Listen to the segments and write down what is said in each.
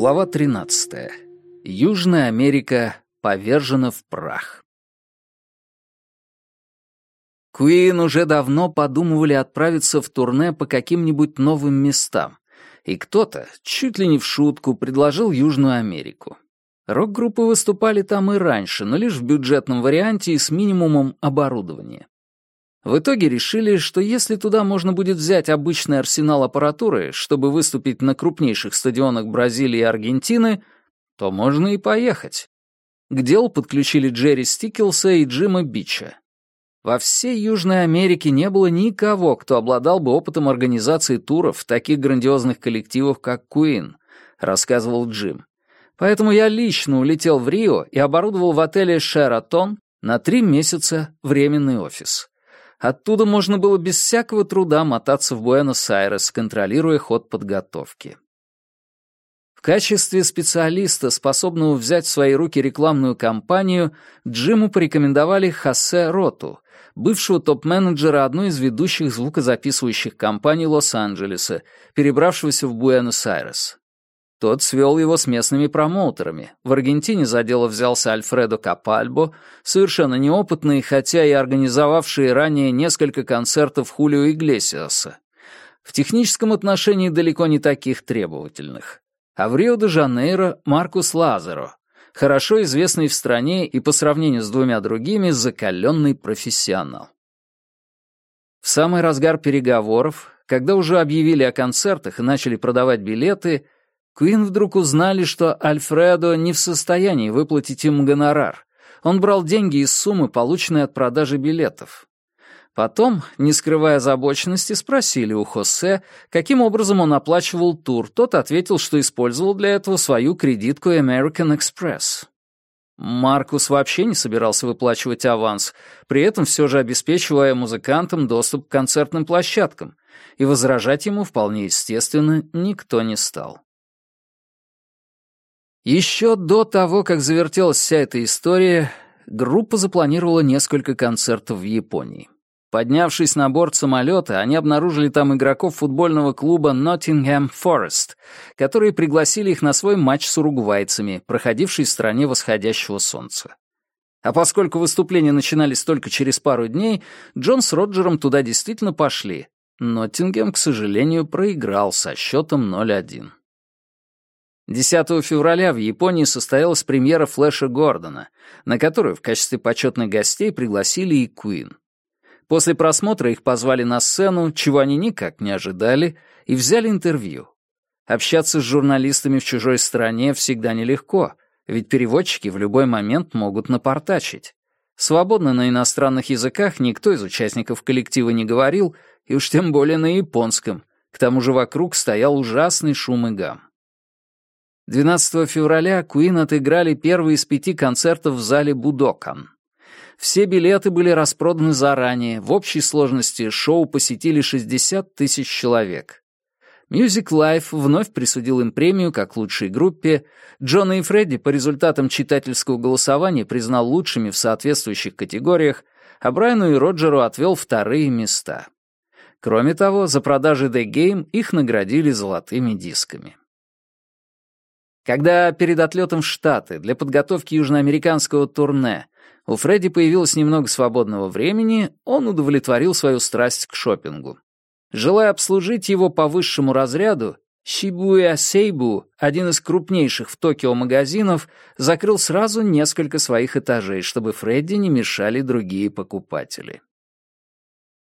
Глава 13. Южная Америка повержена в прах. Куин уже давно подумывали отправиться в турне по каким-нибудь новым местам, и кто-то, чуть ли не в шутку, предложил Южную Америку. Рок-группы выступали там и раньше, но лишь в бюджетном варианте и с минимумом оборудования. В итоге решили, что если туда можно будет взять обычный арсенал аппаратуры, чтобы выступить на крупнейших стадионах Бразилии и Аргентины, то можно и поехать. К делу подключили Джерри Стикелса и Джима Бича. Во всей Южной Америке не было никого, кто обладал бы опытом организации туров в таких грандиозных коллективов, как Куин, рассказывал Джим. Поэтому я лично улетел в Рио и оборудовал в отеле «Шератон» на три месяца временный офис. Оттуда можно было без всякого труда мотаться в Буэнос-Айрес, контролируя ход подготовки. В качестве специалиста, способного взять в свои руки рекламную кампанию, Джиму порекомендовали Хосе Роту, бывшего топ-менеджера одной из ведущих звукозаписывающих компаний Лос-Анджелеса, перебравшегося в Буэнос-Айрес. Тот свел его с местными промоутерами. В Аргентине за дело взялся Альфредо Капальбо, совершенно неопытный, хотя и организовавший ранее несколько концертов Хулио Иглесиаса. В техническом отношении далеко не таких требовательных. А в Рио-де-Жанейро Маркус Лазаро, хорошо известный в стране и по сравнению с двумя другими закаленный профессионал. В самый разгар переговоров, когда уже объявили о концертах и начали продавать билеты, Куин вдруг узнали, что Альфредо не в состоянии выплатить им гонорар. Он брал деньги из суммы, полученной от продажи билетов. Потом, не скрывая озабоченности, спросили у Хосе, каким образом он оплачивал тур. Тот ответил, что использовал для этого свою кредитку American Express. Маркус вообще не собирался выплачивать аванс, при этом все же обеспечивая музыкантам доступ к концертным площадкам, и возражать ему, вполне естественно, никто не стал. Еще до того, как завертелась вся эта история, группа запланировала несколько концертов в Японии. Поднявшись на борт самолета, они обнаружили там игроков футбольного клуба Nottingham Forest, которые пригласили их на свой матч с уругвайцами, проходивший в стране восходящего солнца. А поскольку выступления начинались только через пару дней, Джон с Роджером туда действительно пошли. Ноттингем, к сожалению, проиграл со счетом 0-1. 10 февраля в Японии состоялась премьера «Флэша Гордона», на которую в качестве почетных гостей пригласили и Куин. После просмотра их позвали на сцену, чего они никак не ожидали, и взяли интервью. Общаться с журналистами в чужой стране всегда нелегко, ведь переводчики в любой момент могут напортачить. Свободно на иностранных языках никто из участников коллектива не говорил, и уж тем более на японском. К тому же вокруг стоял ужасный шум и гам. 12 февраля Куин отыграли первый из пяти концертов в зале Будокан. Все билеты были распроданы заранее, в общей сложности шоу посетили 60 тысяч человек. Music Life вновь присудил им премию как лучшей группе, Джона и Фредди по результатам читательского голосования признал лучшими в соответствующих категориях, а Брайану и Роджеру отвел вторые места. Кроме того, за продажи The Game их наградили золотыми дисками. Когда перед отлетом в Штаты для подготовки южноамериканского турне у Фредди появилось немного свободного времени, он удовлетворил свою страсть к шопингу. Желая обслужить его по высшему разряду, Shibuya Seibu, один из крупнейших в Токио магазинов, закрыл сразу несколько своих этажей, чтобы Фредди не мешали другие покупатели.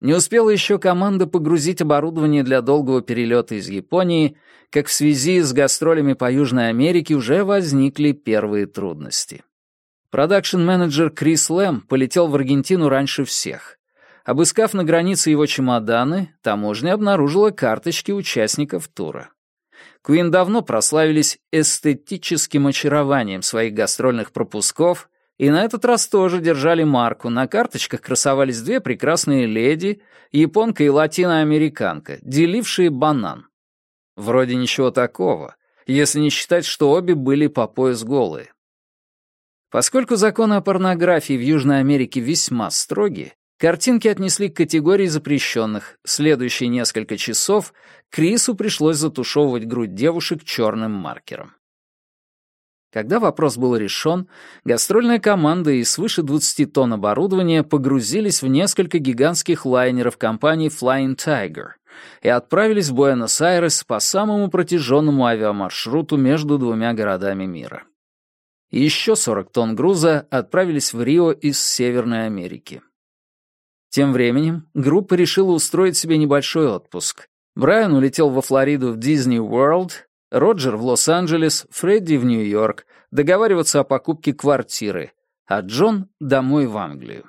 Не успела еще команда погрузить оборудование для долгого перелета из Японии, как в связи с гастролями по Южной Америке уже возникли первые трудности. Продакшн-менеджер Крис Лэм полетел в Аргентину раньше всех. Обыскав на границе его чемоданы, таможня обнаружила карточки участников тура. Куин давно прославились эстетическим очарованием своих гастрольных пропусков и на этот раз тоже держали марку. На карточках красовались две прекрасные леди, японка и латиноамериканка, делившие банан. Вроде ничего такого, если не считать, что обе были по пояс голые. Поскольку законы о порнографии в Южной Америке весьма строги, картинки отнесли к категории запрещенных. Следующие несколько часов Крису пришлось затушевывать грудь девушек черным маркером. Когда вопрос был решен, гастрольная команда и свыше 20 тонн оборудования погрузились в несколько гигантских лайнеров компании Flying Tiger и отправились в Буэнос-Айрес по самому протяженному авиамаршруту между двумя городами мира. Еще 40 тонн груза отправились в Рио из Северной Америки. Тем временем группа решила устроить себе небольшой отпуск. Брайан улетел во Флориду в Disney World, Роджер в Лос-Анджелес, Фредди в Нью-Йорк, договариваться о покупке квартиры, а Джон — домой в Англию.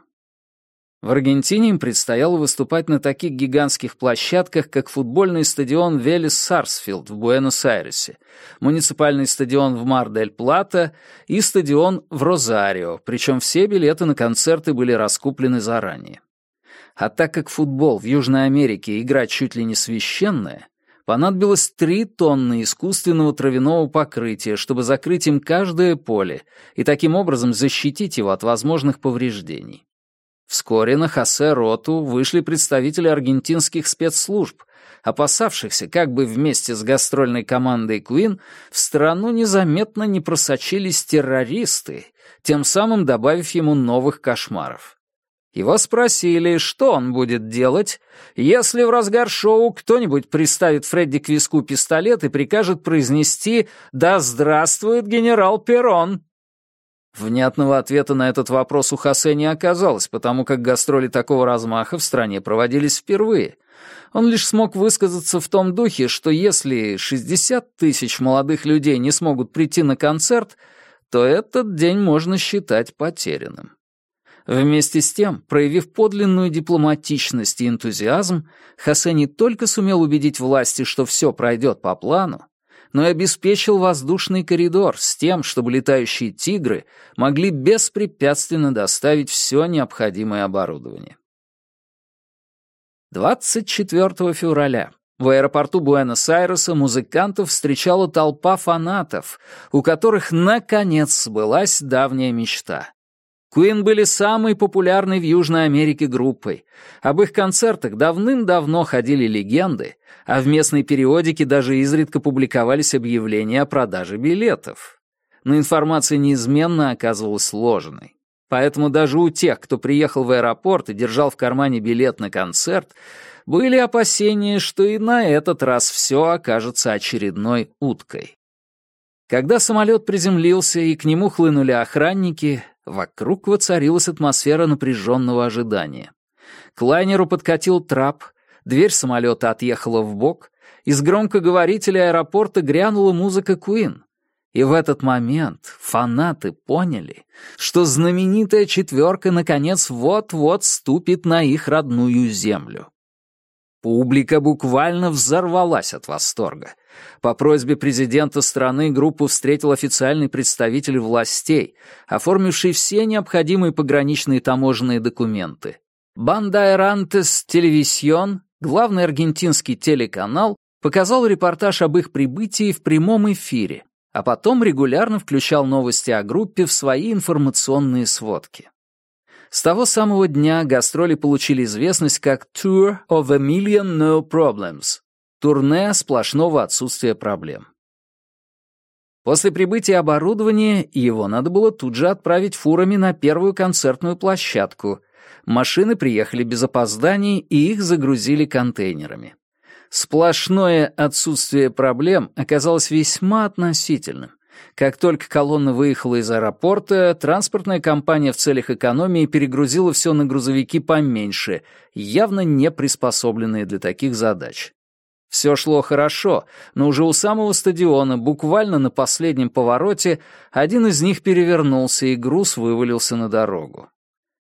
В Аргентине им предстояло выступать на таких гигантских площадках, как футбольный стадион Велес Сарсфилд в Буэнос-Айресе, муниципальный стадион в Мар-дель-Плата и стадион в Розарио, причем все билеты на концерты были раскуплены заранее. А так как футбол в Южной Америке игра чуть ли не священная, понадобилось три тонны искусственного травяного покрытия, чтобы закрыть им каждое поле и таким образом защитить его от возможных повреждений. Вскоре на Хосе Роту вышли представители аргентинских спецслужб, опасавшихся, как бы вместе с гастрольной командой Куин в страну незаметно не просочились террористы, тем самым добавив ему новых кошмаров. Его спросили, что он будет делать, если в разгар шоу кто-нибудь приставит Фредди к виску пистолет и прикажет произнести «Да здравствует генерал Перрон!». Внятного ответа на этот вопрос у Хосе не оказалось, потому как гастроли такого размаха в стране проводились впервые. Он лишь смог высказаться в том духе, что если 60 тысяч молодых людей не смогут прийти на концерт, то этот день можно считать потерянным. Вместе с тем, проявив подлинную дипломатичность и энтузиазм, Хосе не только сумел убедить власти, что все пройдет по плану, но и обеспечил воздушный коридор с тем, чтобы летающие «Тигры» могли беспрепятственно доставить все необходимое оборудование. 24 февраля в аэропорту Буэнос-Айреса музыкантов встречала толпа фанатов, у которых наконец сбылась давняя мечта Куин были самой популярной в Южной Америке группой. Об их концертах давным-давно ходили легенды, а в местной периодике даже изредка публиковались объявления о продаже билетов. Но информация неизменно оказывалась сложной, Поэтому даже у тех, кто приехал в аэропорт и держал в кармане билет на концерт, были опасения, что и на этот раз все окажется очередной уткой. Когда самолет приземлился и к нему хлынули охранники, Вокруг воцарилась атмосфера напряженного ожидания. К лайнеру подкатил трап, дверь самолета отъехала в бок, из громкоговорителя аэропорта грянула музыка Куин. И в этот момент фанаты поняли, что знаменитая четверка наконец вот-вот ступит на их родную землю. Публика буквально взорвалась от восторга. По просьбе президента страны группу встретил официальный представитель властей, оформивший все необходимые пограничные таможенные документы. Банда Эрантес Телевисьон, главный аргентинский телеканал, показал репортаж об их прибытии в прямом эфире, а потом регулярно включал новости о группе в свои информационные сводки. С того самого дня гастроли получили известность как Tour of a Million No Problems — турне сплошного отсутствия проблем. После прибытия оборудования его надо было тут же отправить фурами на первую концертную площадку. Машины приехали без опозданий и их загрузили контейнерами. Сплошное отсутствие проблем оказалось весьма относительным. Как только колонна выехала из аэропорта, транспортная компания в целях экономии перегрузила все на грузовики поменьше, явно не приспособленные для таких задач. Все шло хорошо, но уже у самого стадиона, буквально на последнем повороте, один из них перевернулся, и груз вывалился на дорогу.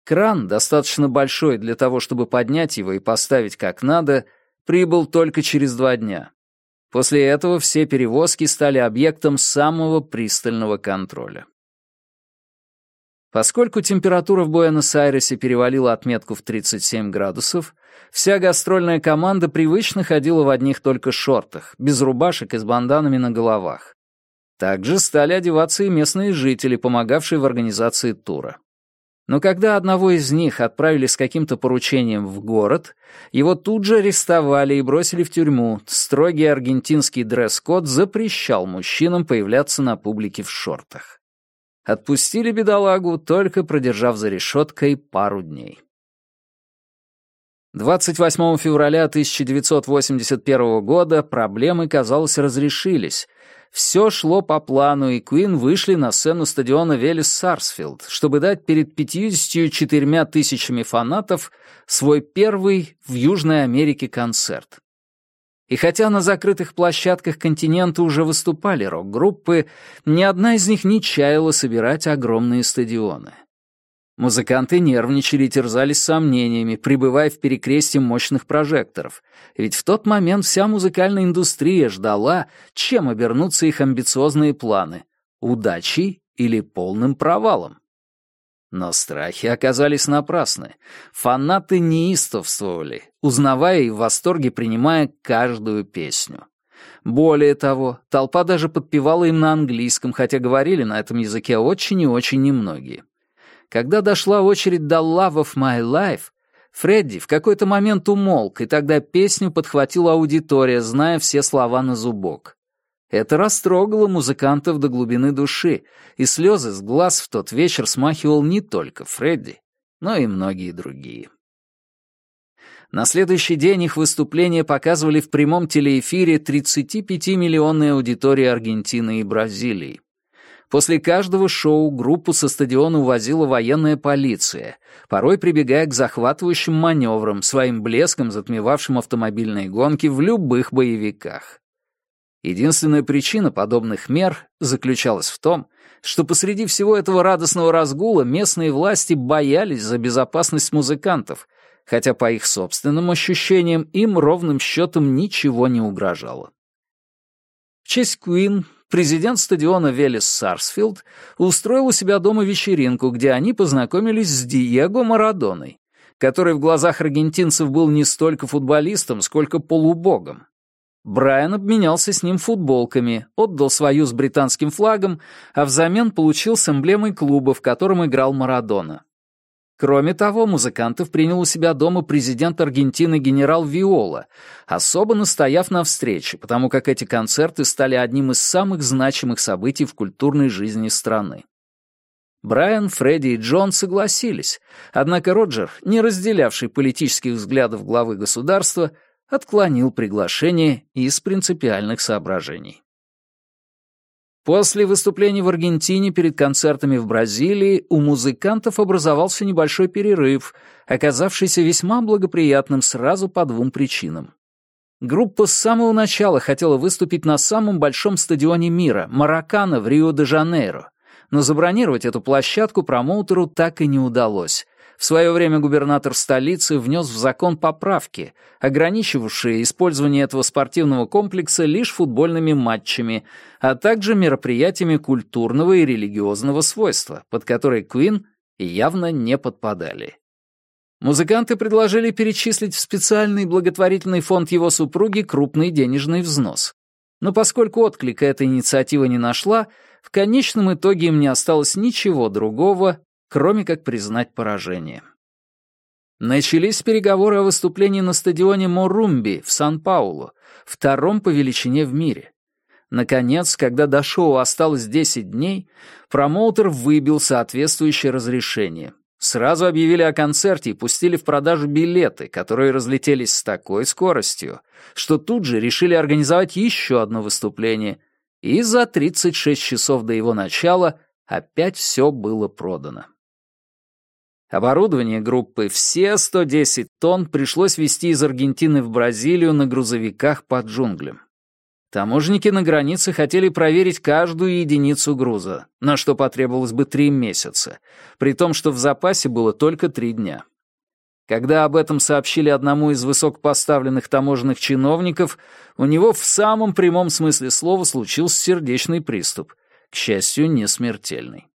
Кран, достаточно большой для того, чтобы поднять его и поставить как надо, прибыл только через два дня. После этого все перевозки стали объектом самого пристального контроля. Поскольку температура в Буэнос-Айресе перевалила отметку в 37 градусов, вся гастрольная команда привычно ходила в одних только шортах, без рубашек и с банданами на головах. Также стали одеваться и местные жители, помогавшие в организации тура. Но когда одного из них отправили с каким-то поручением в город, его тут же арестовали и бросили в тюрьму. Строгий аргентинский дресс-код запрещал мужчинам появляться на публике в шортах. Отпустили бедолагу, только продержав за решеткой пару дней. 28 февраля 1981 года проблемы, казалось, разрешились — все шло по плану, и Куин вышли на сцену стадиона Велес Сарсфилд, чтобы дать перед 54 тысячами фанатов свой первый в Южной Америке концерт. И хотя на закрытых площадках континента уже выступали рок-группы, ни одна из них не чаяла собирать огромные стадионы. Музыканты нервничали и терзались сомнениями, пребывая в перекрестии мощных прожекторов. Ведь в тот момент вся музыкальная индустрия ждала, чем обернутся их амбициозные планы — удачей или полным провалом. Но страхи оказались напрасны. Фанаты неистовствовали, узнавая и в восторге принимая каждую песню. Более того, толпа даже подпевала им на английском, хотя говорили на этом языке очень и очень немногие. Когда дошла очередь до «Love of my life», Фредди в какой-то момент умолк, и тогда песню подхватила аудитория, зная все слова на зубок. Это растрогало музыкантов до глубины души, и слезы с глаз в тот вечер смахивал не только Фредди, но и многие другие. На следующий день их выступление показывали в прямом телеэфире 35-миллионной аудитории Аргентины и Бразилии. После каждого шоу группу со стадиона увозила военная полиция, порой прибегая к захватывающим маневрам, своим блеском затмевавшим автомобильные гонки в любых боевиках. Единственная причина подобных мер заключалась в том, что посреди всего этого радостного разгула местные власти боялись за безопасность музыкантов, хотя по их собственным ощущениям им ровным счетом ничего не угрожало. В честь Куин президент стадиона Велес Сарсфилд устроил у себя дома вечеринку, где они познакомились с Диего Марадоной, который в глазах аргентинцев был не столько футболистом, сколько полубогом. Брайан обменялся с ним футболками, отдал свою с британским флагом, а взамен получил с эмблемой клуба, в котором играл Марадона. Кроме того, Музыкантов принял у себя дома президент Аргентины генерал Виола, особо настояв на встрече, потому как эти концерты стали одним из самых значимых событий в культурной жизни страны. Брайан, Фредди и Джон согласились, однако Роджер, не разделявший политических взглядов главы государства, отклонил приглашение из принципиальных соображений. После выступлений в Аргентине перед концертами в Бразилии у музыкантов образовался небольшой перерыв, оказавшийся весьма благоприятным сразу по двум причинам. Группа с самого начала хотела выступить на самом большом стадионе мира, Маракана в Рио-де-Жанейро, но забронировать эту площадку промоутеру так и не удалось, в свое время губернатор столицы внес в закон поправки, ограничивавшие использование этого спортивного комплекса лишь футбольными матчами, а также мероприятиями культурного и религиозного свойства, под которые Куин явно не подпадали. Музыканты предложили перечислить в специальный благотворительный фонд его супруги крупный денежный взнос. Но поскольку отклика эта инициатива не нашла, в конечном итоге им не осталось ничего другого, кроме как признать поражение. Начались переговоры о выступлении на стадионе Морумби в Сан-Паулу, втором по величине в мире. Наконец, когда до шоу осталось 10 дней, промоутер выбил соответствующее разрешение. Сразу объявили о концерте и пустили в продажу билеты, которые разлетелись с такой скоростью, что тут же решили организовать еще одно выступление, и за 36 часов до его начала опять все было продано. Оборудование группы все 110 тонн пришлось везти из Аргентины в Бразилию на грузовиках под джунглям. Таможенники на границе хотели проверить каждую единицу груза, на что потребовалось бы три месяца, при том, что в запасе было только три дня. Когда об этом сообщили одному из высокопоставленных таможенных чиновников, у него в самом прямом смысле слова случился сердечный приступ, к счастью, не смертельный.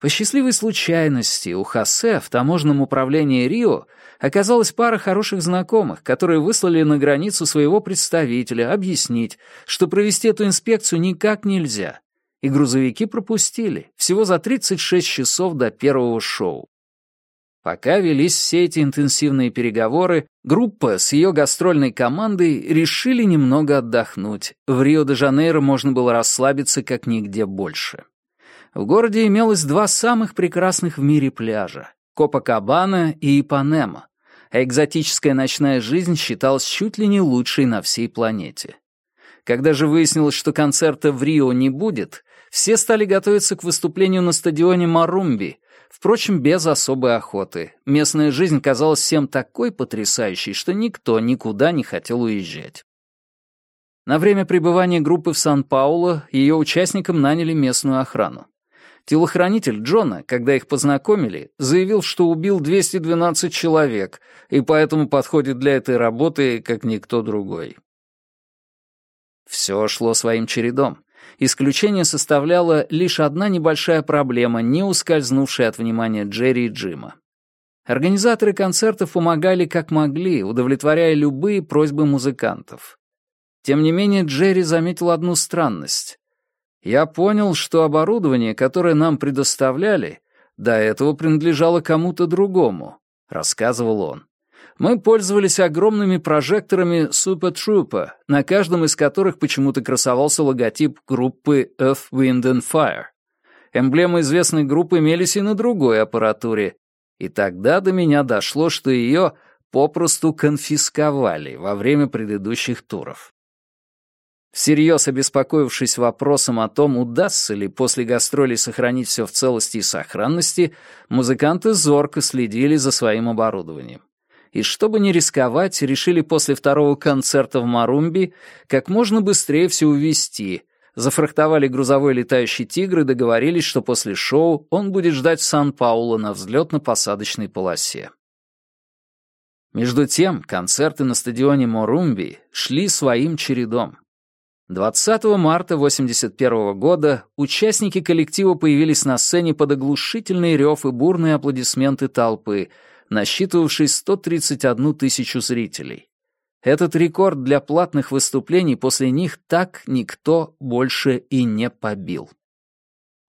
По счастливой случайности у Хосе в таможенном управлении Рио оказалась пара хороших знакомых, которые выслали на границу своего представителя объяснить, что провести эту инспекцию никак нельзя. И грузовики пропустили, всего за 36 часов до первого шоу. Пока велись все эти интенсивные переговоры, группа с ее гастрольной командой решили немного отдохнуть. В Рио-де-Жанейро можно было расслабиться как нигде больше. В городе имелось два самых прекрасных в мире пляжа — Копакабана и Ипанема, а экзотическая ночная жизнь считалась чуть ли не лучшей на всей планете. Когда же выяснилось, что концерта в Рио не будет, все стали готовиться к выступлению на стадионе Марумби, впрочем, без особой охоты. Местная жизнь казалась всем такой потрясающей, что никто никуда не хотел уезжать. На время пребывания группы в Сан-Пауло ее участникам наняли местную охрану. Телохранитель Джона, когда их познакомили, заявил, что убил 212 человек и поэтому подходит для этой работы как никто другой. Все шло своим чередом. Исключение составляла лишь одна небольшая проблема, не ускользнувшая от внимания Джерри и Джима. Организаторы концертов помогали как могли, удовлетворяя любые просьбы музыкантов. Тем не менее, Джерри заметил одну странность. Я понял, что оборудование, которое нам предоставляли, до этого принадлежало кому-то другому, рассказывал он. Мы пользовались огромными прожекторами Super Trooper, на каждом из которых почему-то красовался логотип группы Earth, Wind and Fire. Эмблемы известной группы имелись и на другой аппаратуре. И тогда до меня дошло, что ее попросту конфисковали во время предыдущих туров всерьез обеспокоившись вопросом о том, удастся ли после гастролей сохранить все в целости и сохранности, музыканты зорко следили за своим оборудованием. И чтобы не рисковать, решили после второго концерта в Марумби как можно быстрее все увезти. Зафрахтовали грузовой летающий тигр и договорились, что после шоу он будет ждать Сан-Пауло на взлетно-посадочной полосе. Между тем, концерты на стадионе Морумби шли своим чередом. 20 марта 1981 года участники коллектива появились на сцене под оглушительный рев и бурные аплодисменты толпы, насчитывавшей 131 тысячу зрителей. Этот рекорд для платных выступлений после них так никто больше и не побил.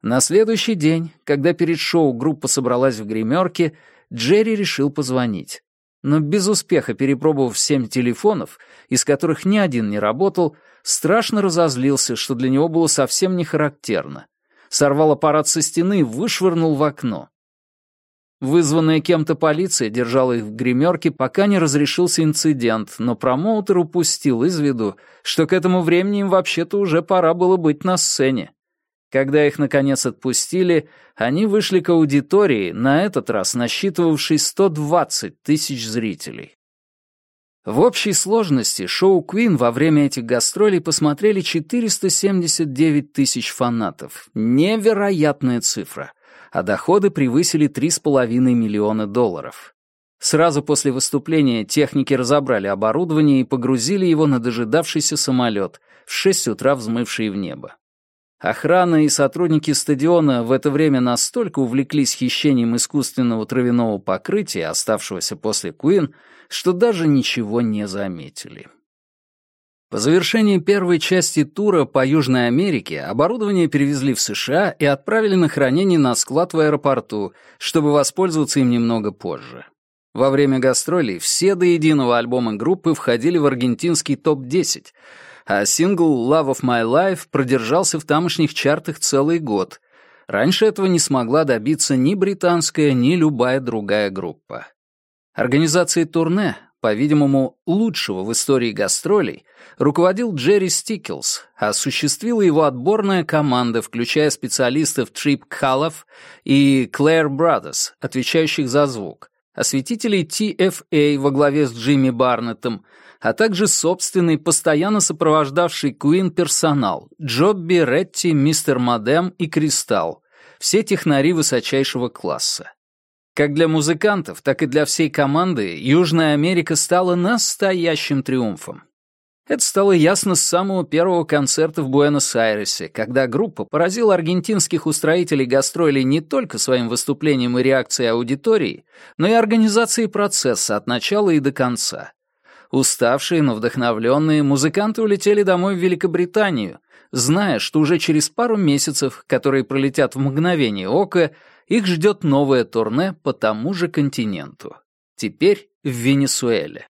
На следующий день, когда перед шоу группа собралась в гримерке, Джерри решил позвонить но без успеха перепробовав семь телефонов, из которых ни один не работал, страшно разозлился, что для него было совсем не характерно. Сорвал аппарат со стены и вышвырнул в окно. Вызванная кем-то полиция держала их в гримерке, пока не разрешился инцидент, но промоутер упустил из виду, что к этому времени им вообще-то уже пора было быть на сцене. Когда их, наконец, отпустили, они вышли к аудитории, на этот раз насчитывавшей 120 тысяч зрителей. В общей сложности шоу «Квин» во время этих гастролей посмотрели 479 тысяч фанатов. Невероятная цифра. А доходы превысили 3,5 миллиона долларов. Сразу после выступления техники разобрали оборудование и погрузили его на дожидавшийся самолет, в 6 утра взмывший в небо. Охрана и сотрудники стадиона в это время настолько увлеклись хищением искусственного травяного покрытия, оставшегося после Куин, что даже ничего не заметили. По завершении первой части тура по Южной Америке оборудование перевезли в США и отправили на хранение на склад в аэропорту, чтобы воспользоваться им немного позже. Во время гастролей все до единого альбома группы входили в аргентинский топ-10 — а сингл «Love of My Life» продержался в тамошних чартах целый год. Раньше этого не смогла добиться ни британская, ни любая другая группа. Организацией турне, по-видимому, лучшего в истории гастролей, руководил Джерри Стикелс, а осуществила его отборная команда, включая специалистов Трип Каллов и Клэр Брадос, отвечающих за звук, осветителей TFA во главе с Джимми Барнеттом, а также собственный, постоянно сопровождавший Куин персонал Джобби, Ретти, Мистер Мадем и Кристалл, все технари высочайшего класса. Как для музыкантов, так и для всей команды Южная Америка стала настоящим триумфом. Это стало ясно с самого первого концерта в Буэнос-Айресе, когда группа поразила аргентинских устроителей гастролей не только своим выступлением и реакцией аудитории, но и организацией процесса от начала и до конца. Уставшие, но вдохновленные, музыканты улетели домой в Великобританию, зная, что уже через пару месяцев, которые пролетят в мгновение ока, их ждет новое турне по тому же континенту. Теперь в Венесуэле.